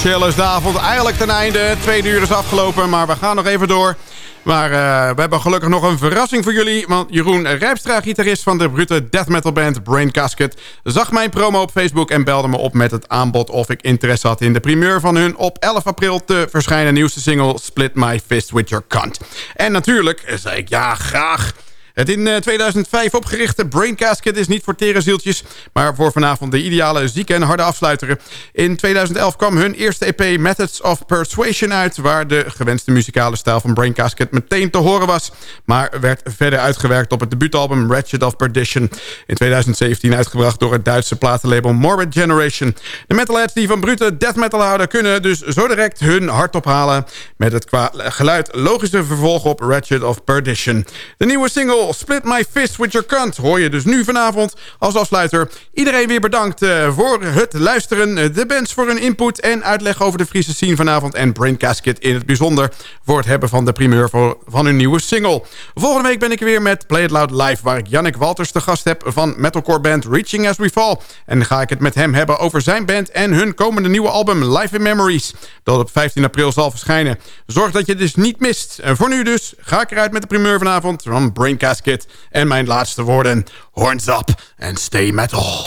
Officieel is de avond eigenlijk ten einde. Tweede uur is afgelopen, maar we gaan nog even door. Maar uh, we hebben gelukkig nog een verrassing voor jullie. Want Jeroen Rijpstra, gitarist van de brute death metal band Brain Casket... zag mijn promo op Facebook en belde me op met het aanbod... of ik interesse had in de primeur van hun op 11 april te verschijnen nieuwste single... Split My Fist With Your Cunt. En natuurlijk zei ik ja, graag... Het in 2005 eh, opgerichte Brain Casket is niet voor tere zieltjes... maar voor vanavond de ideale zieke en harde afsluiter. In 2011 kwam hun eerste EP Methods of Persuasion uit... waar de gewenste muzikale stijl van Brain Casket meteen te horen was... maar werd verder uitgewerkt op het debuutalbum Wretched of Perdition... in 2017 uitgebracht door het Duitse platenlabel Morbid Generation. De metalheads die van brute death metal houden... kunnen dus zo direct hun hart ophalen... met het qua geluid logische vervolg op Wretched of Perdition. De nieuwe single Split My Fist With Your Cunt hoor je dus nu vanavond als afsluiter. Iedereen weer bedankt uh, voor het luisteren. De bands voor hun input en uitleg over de Friese scene vanavond. En Brain Casket in het bijzonder voor het hebben van de primeur van hun nieuwe single. Volgende week ben ik weer met Play It Loud Live... waar ik Jannik Walters te gast heb van metalcore band Reaching As We Fall. En ga ik het met hem hebben over zijn band en hun komende nieuwe album Life in Memories. Dat op 15 april zal verschijnen. Zorg dat je het dus niet mist. En voor nu dus ga ik eruit met de primeur vanavond van Brain Casket. En mijn laatste woorden, horns up and stay metal.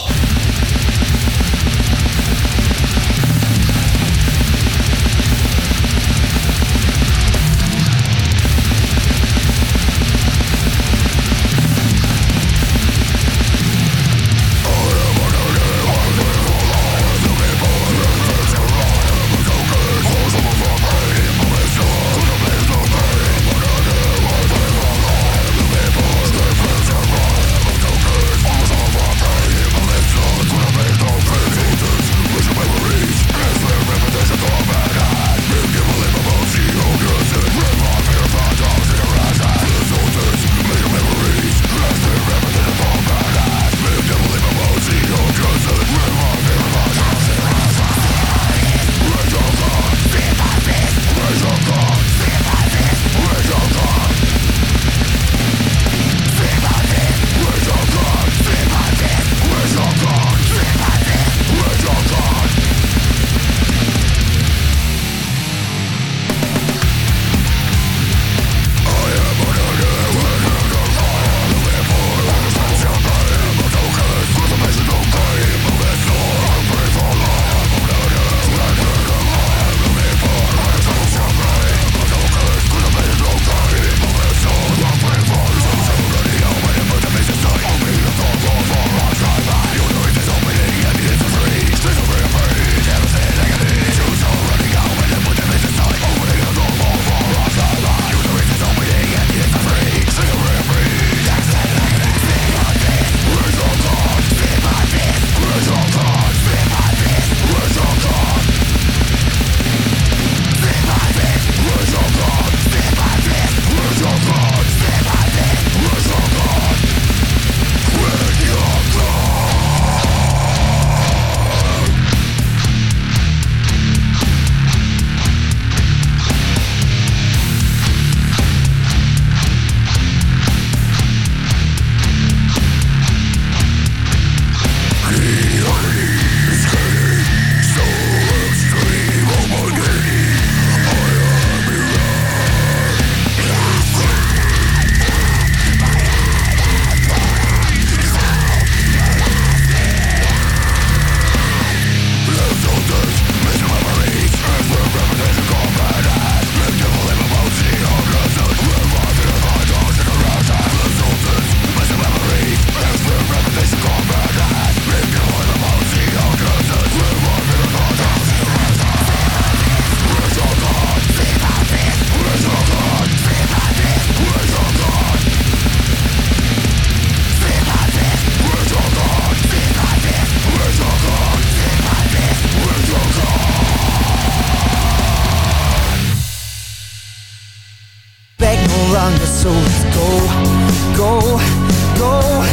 So let's go, go, go.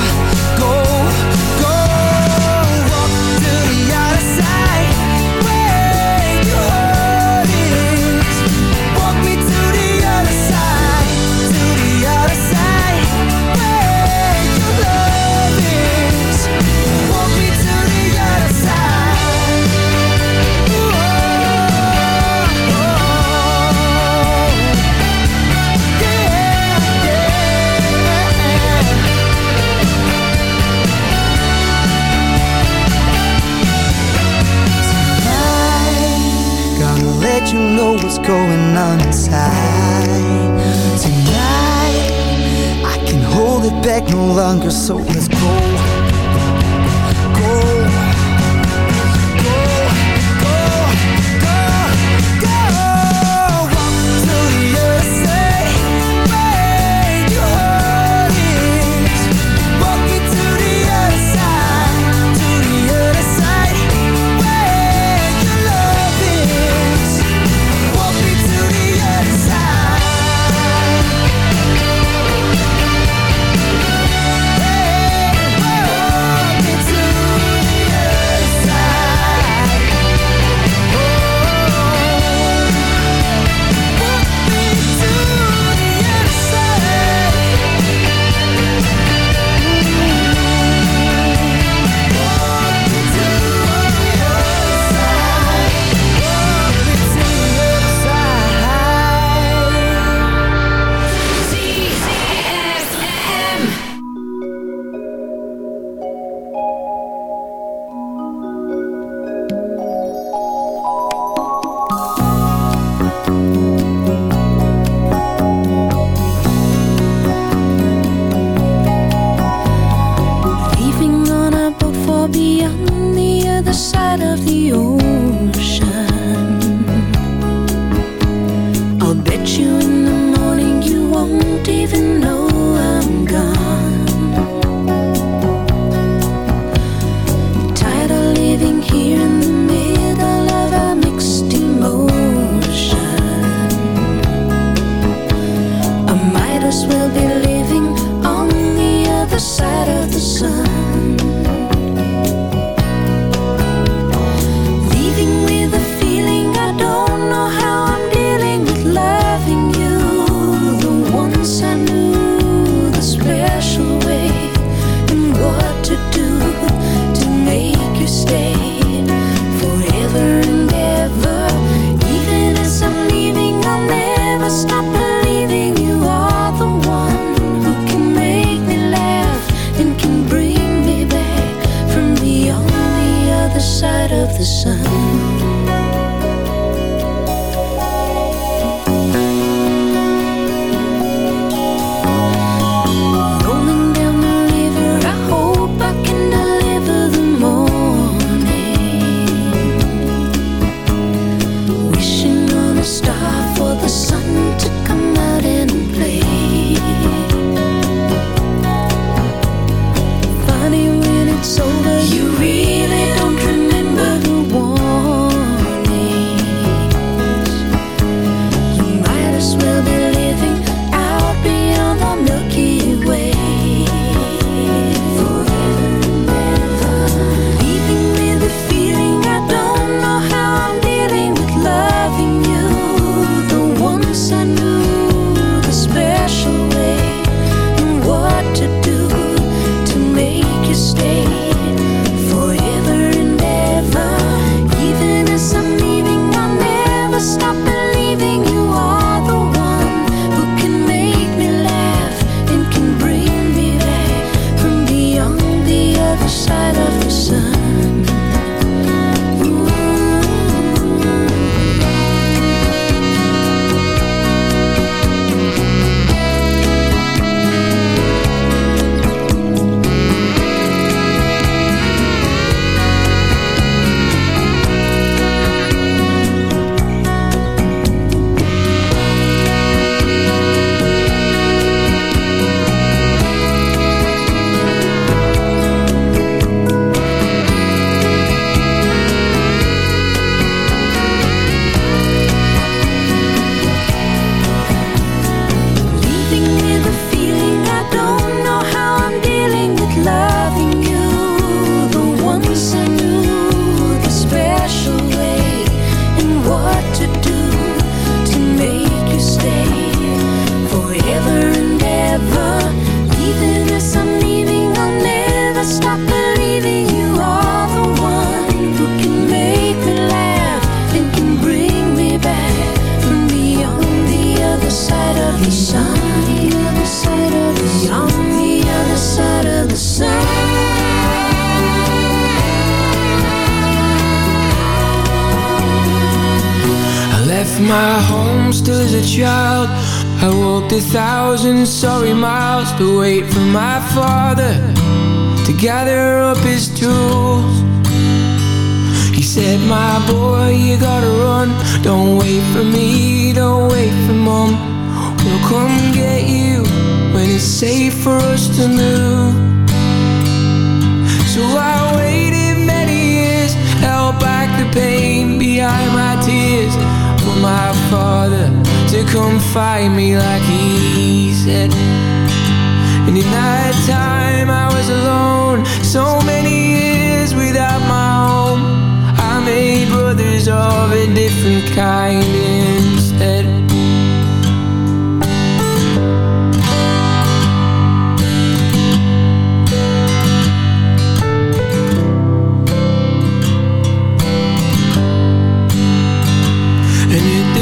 going on inside. Tonight, I can hold it back no longer So let's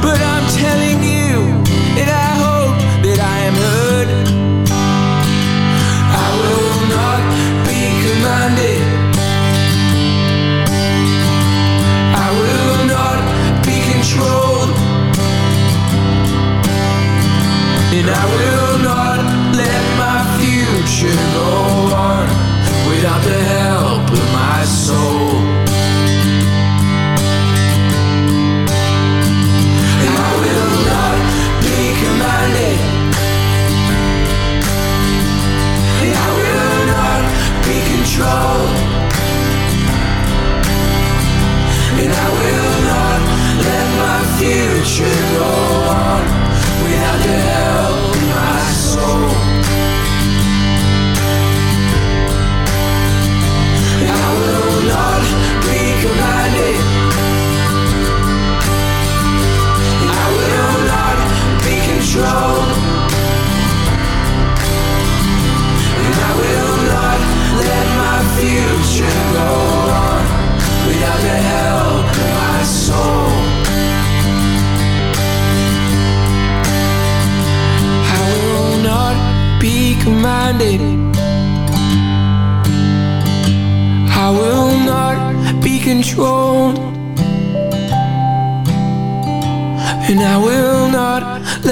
but I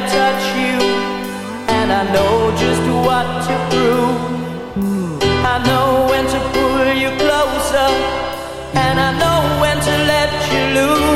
touch you, and I know just what to prove. I know when to pull you closer, and I know when to let you lose.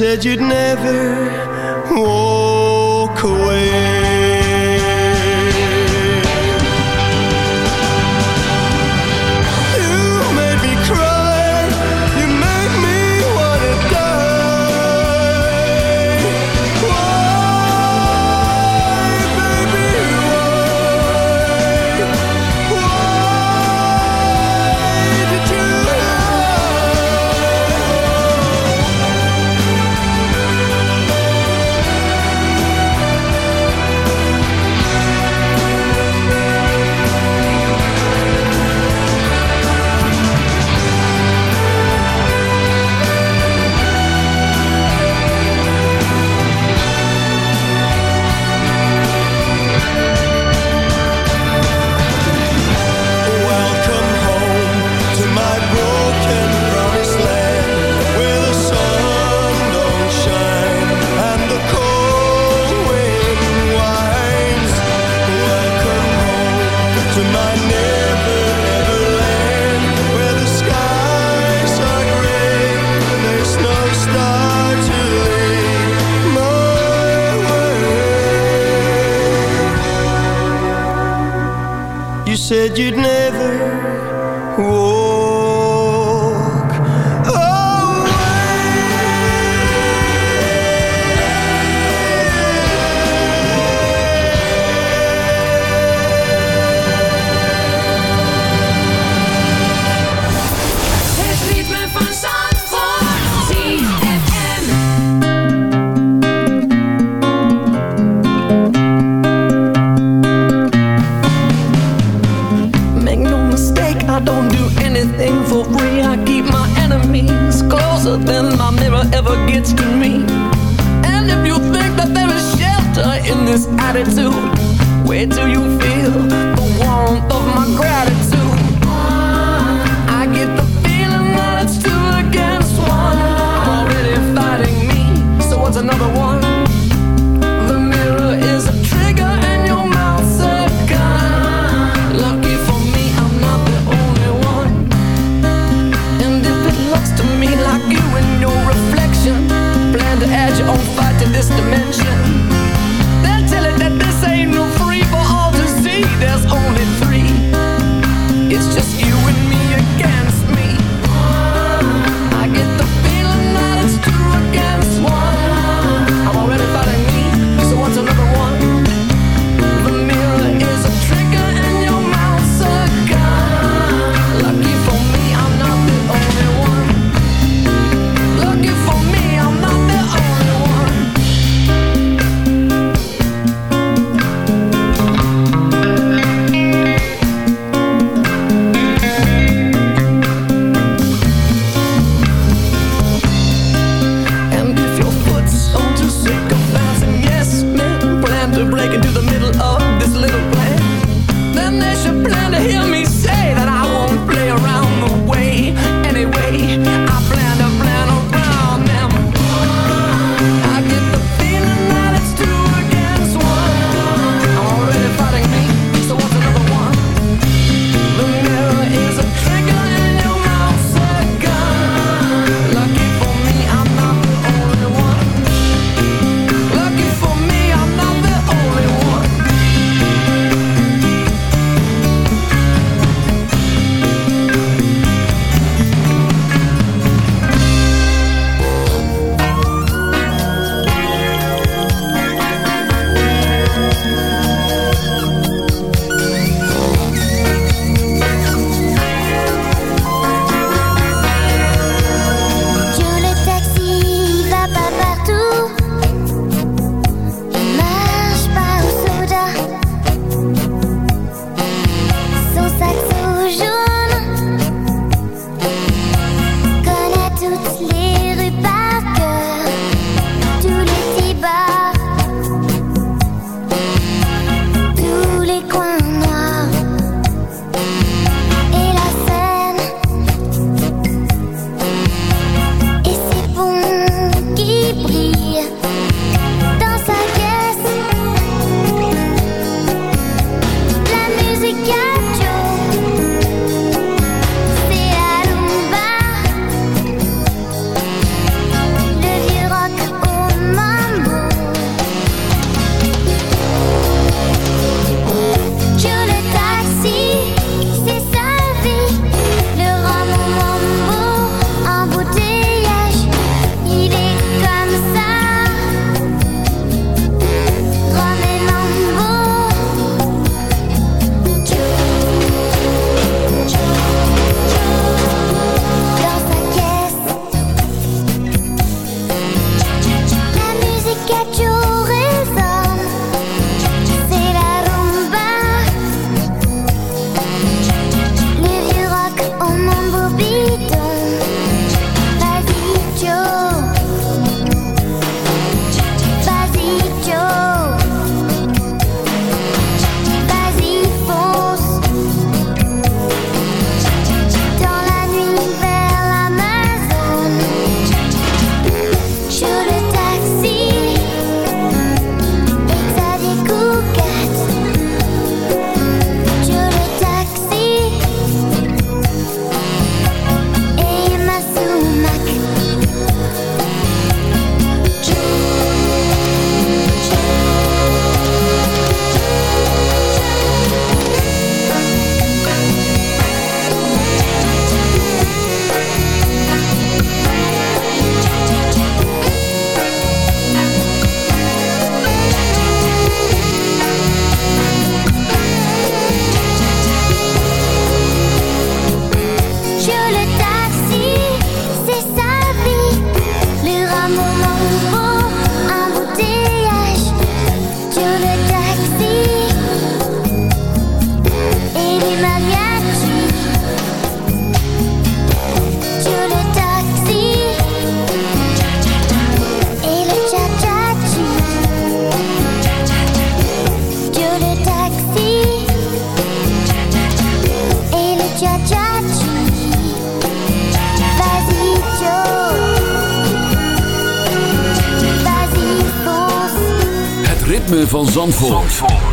said you'd never walk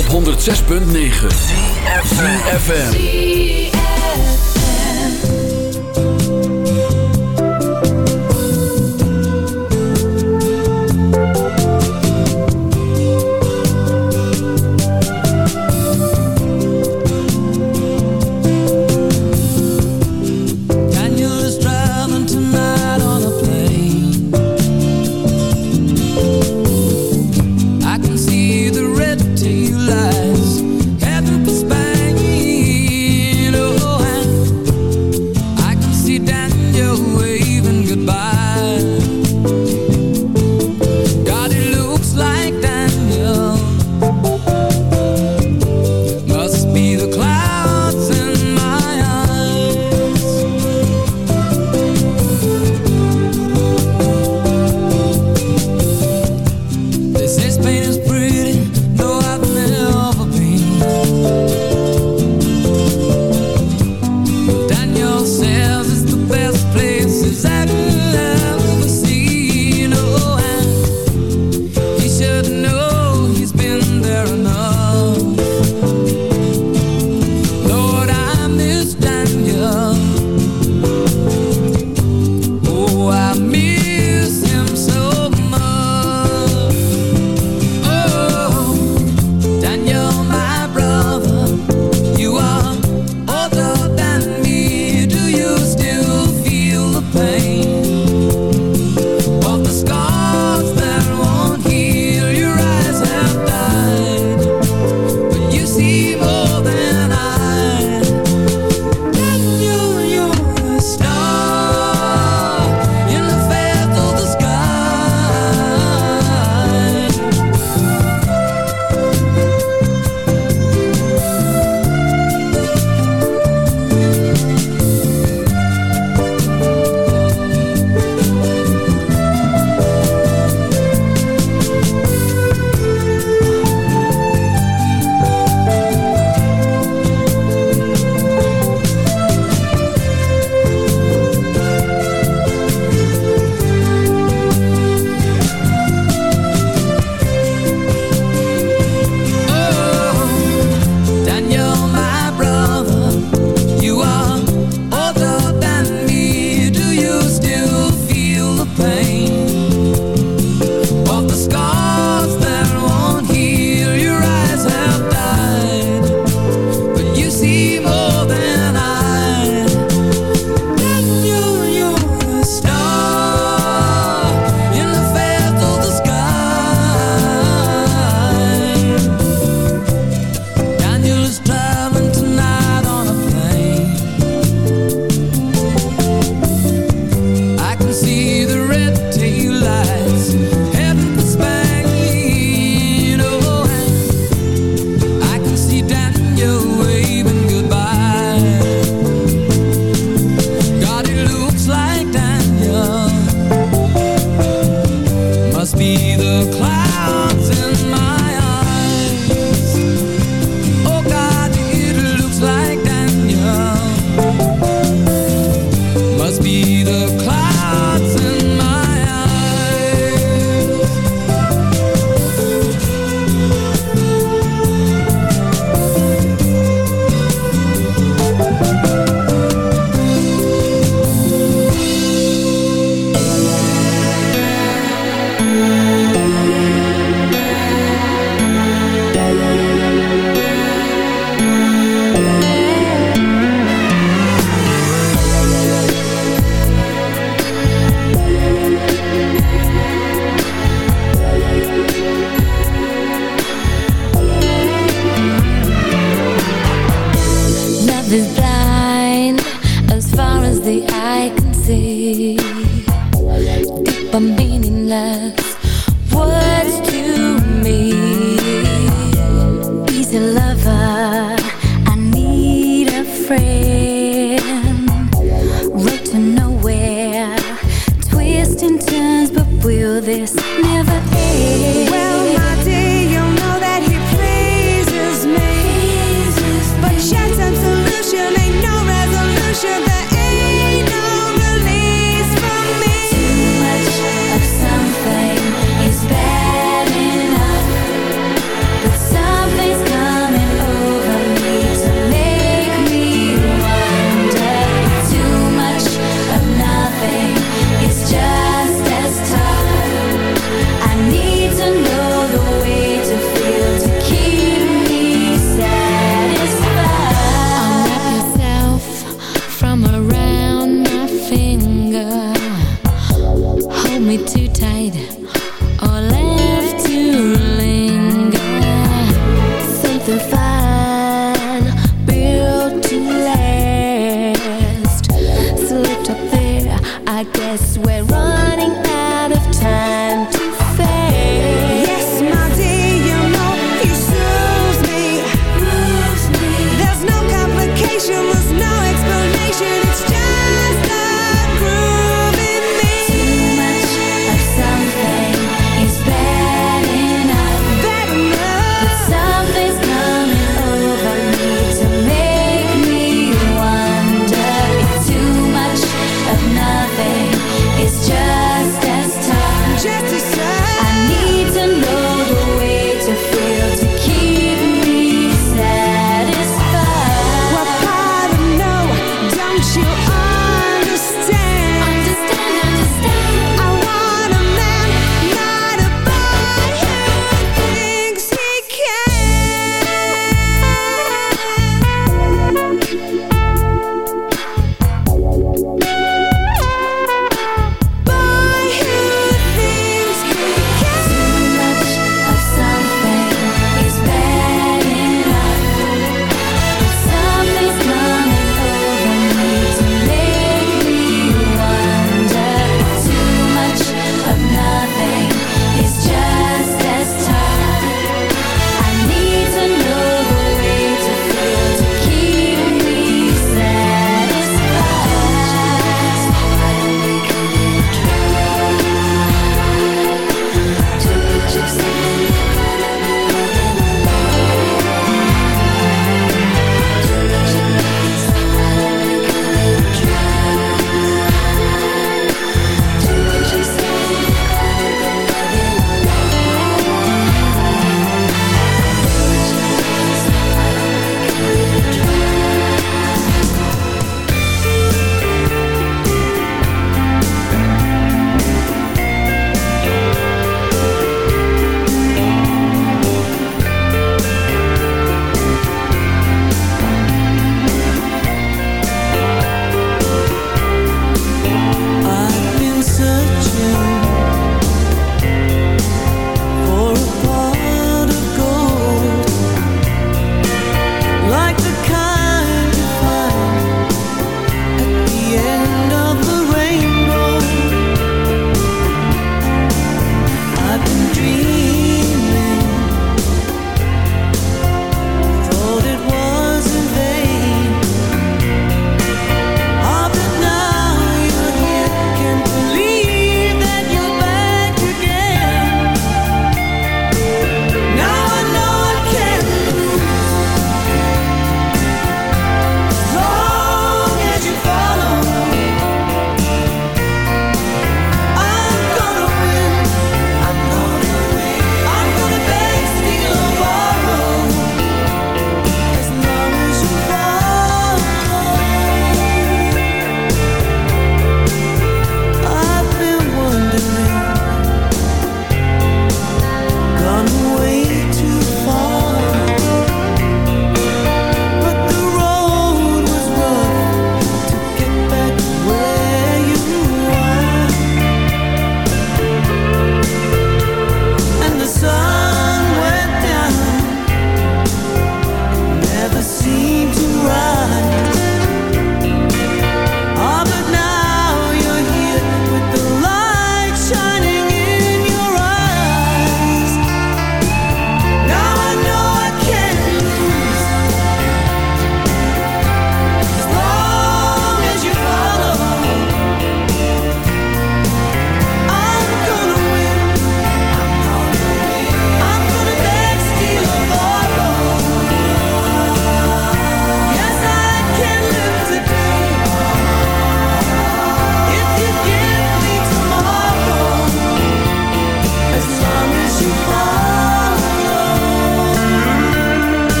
op 106.9 CFFM this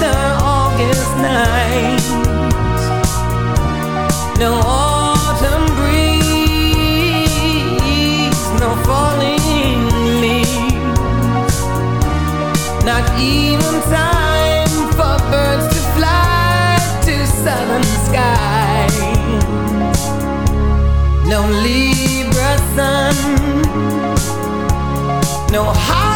the August night. No autumn breeze, no falling leaves, not even time for birds to fly to southern skies. No Libra sun, no high.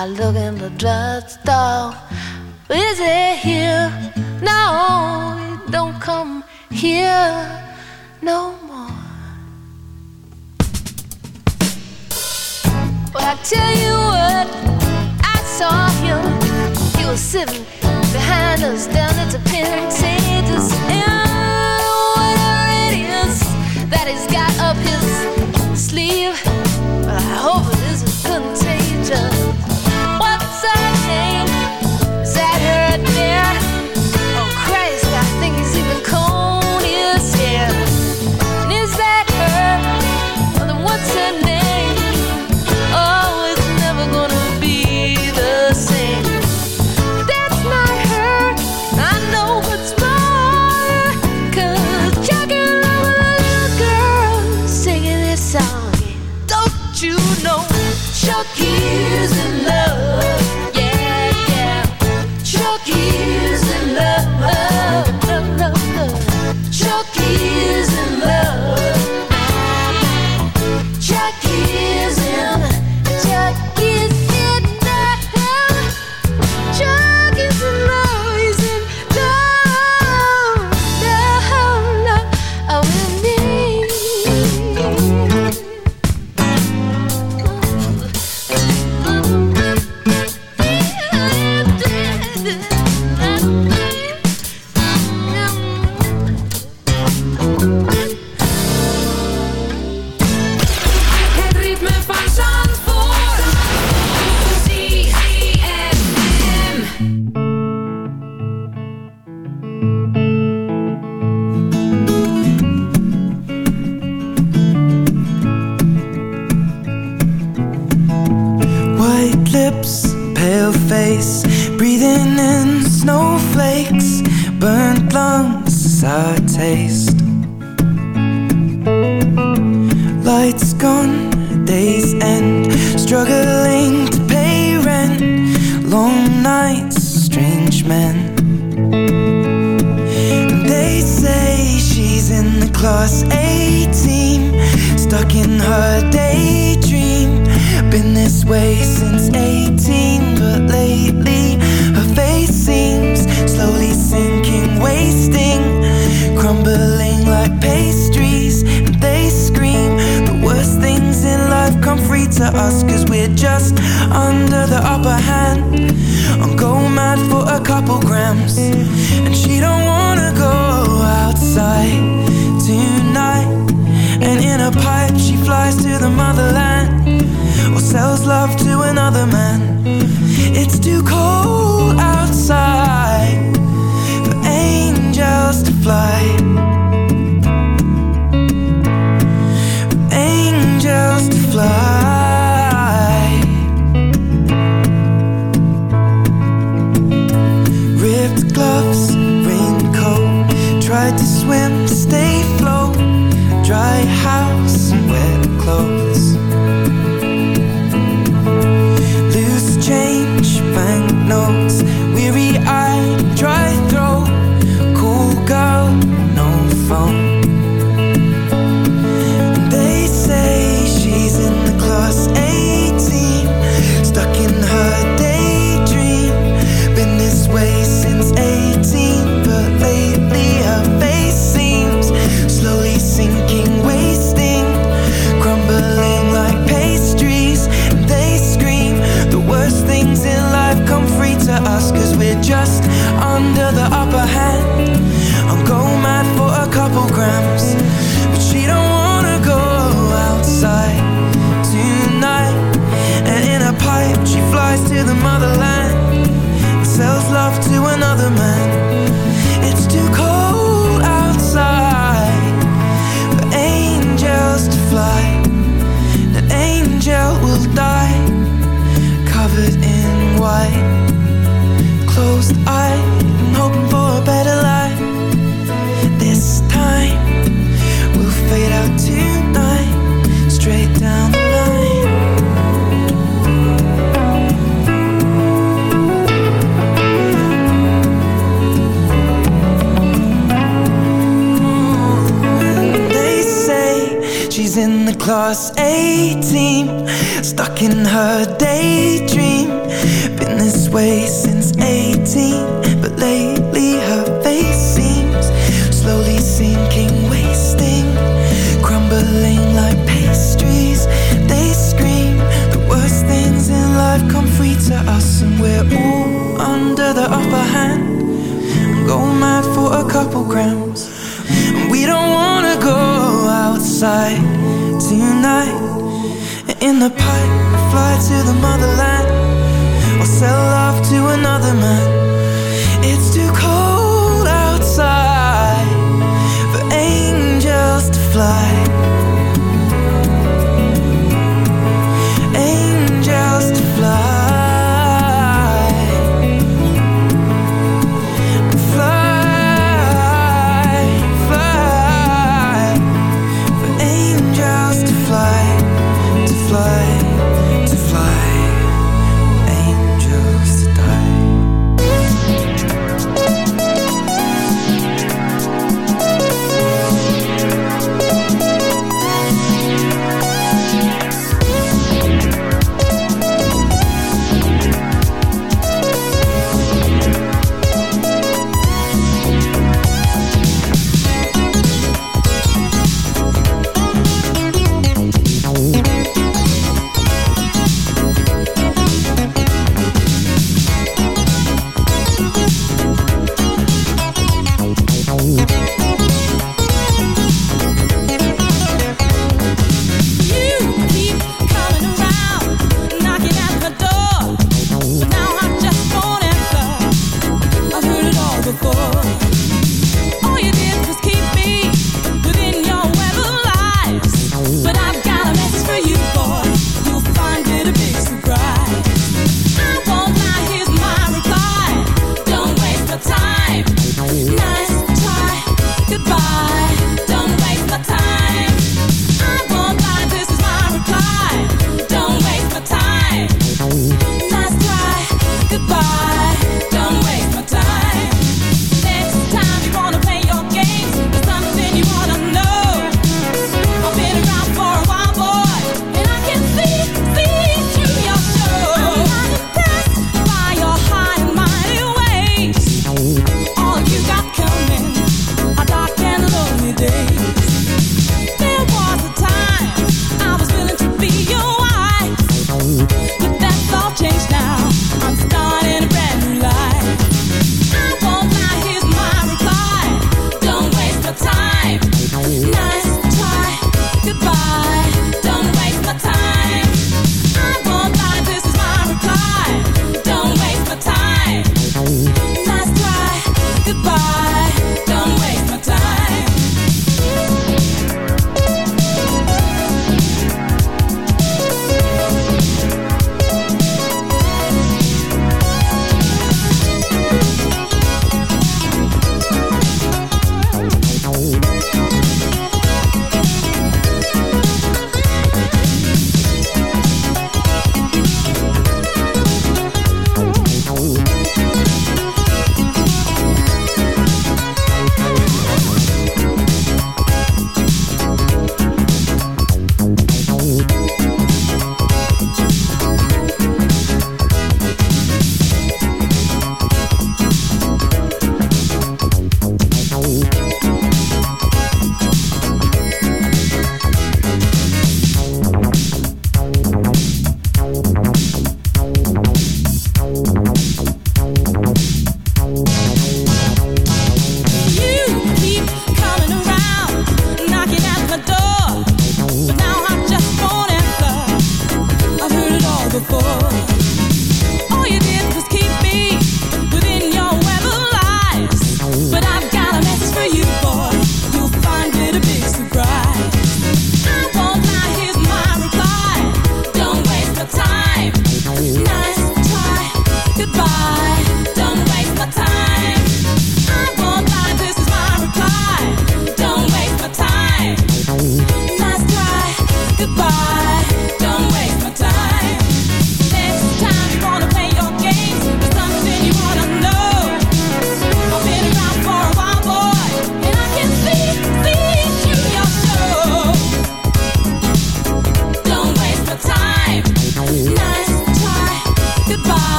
I look in the drugstore. Is it here? No, it don't come here no more. But I tell you what, I saw him. He was sitting behind us down at the pin. Pentagons. And whatever it is that he's got up his sleeve.